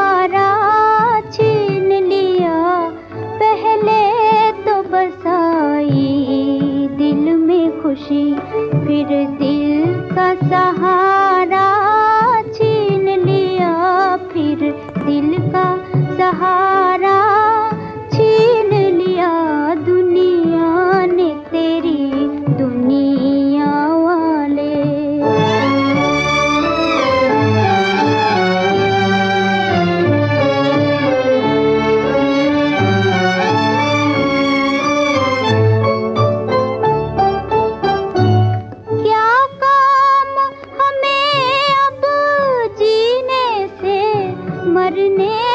तारा करने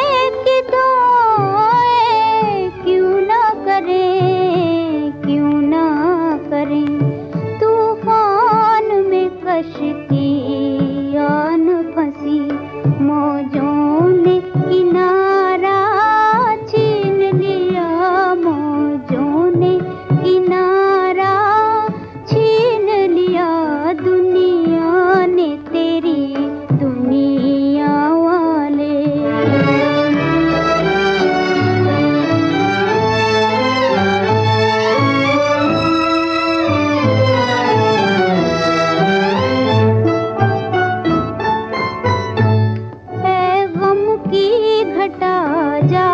हटा जा,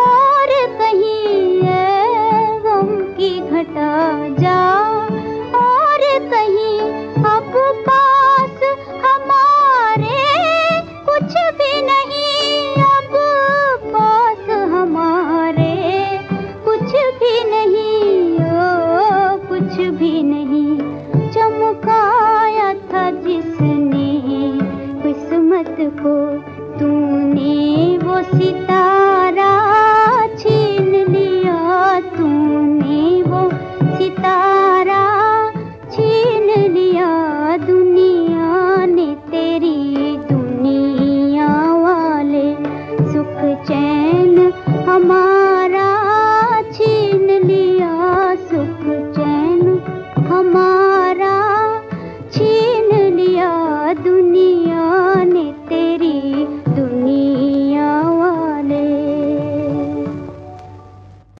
और कहीं गम की घटा जा। और कहीं अब पास हमारे कुछ भी नहीं, अब पास हमारे कुछ भी नहीं ओ कुछ भी नहीं। चमकाया था जिसने किस्मत को तू सीता